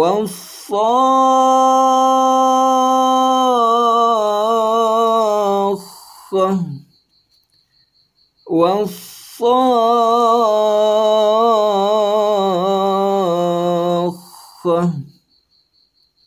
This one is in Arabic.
والصاخة والصاخة.